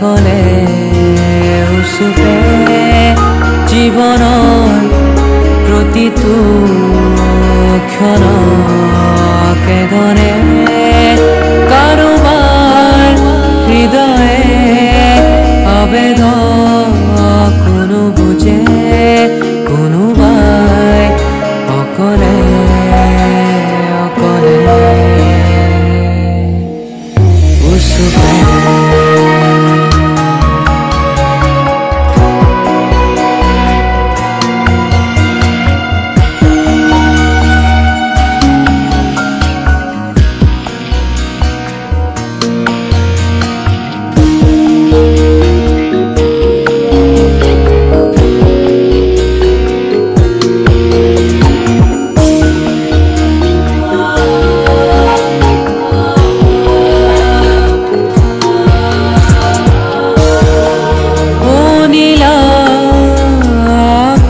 কলে উচুপে জীৱনৰ প্ৰতিটো ক্ষণকে গণে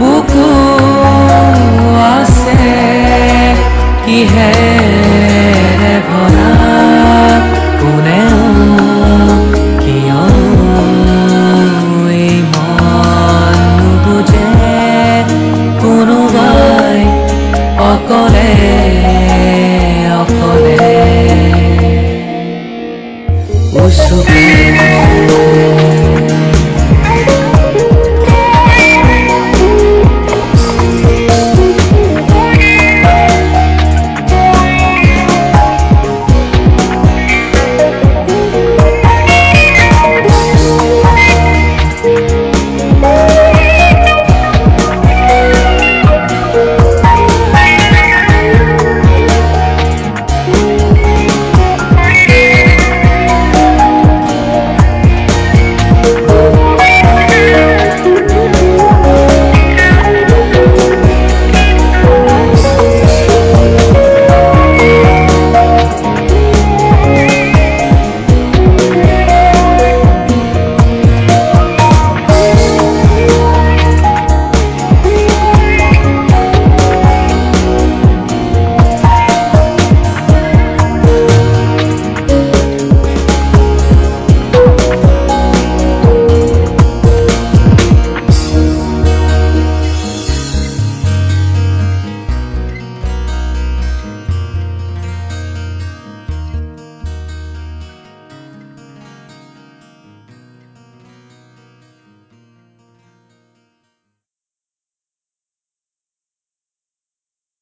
বুকু আছে কিহেৰে ভৰা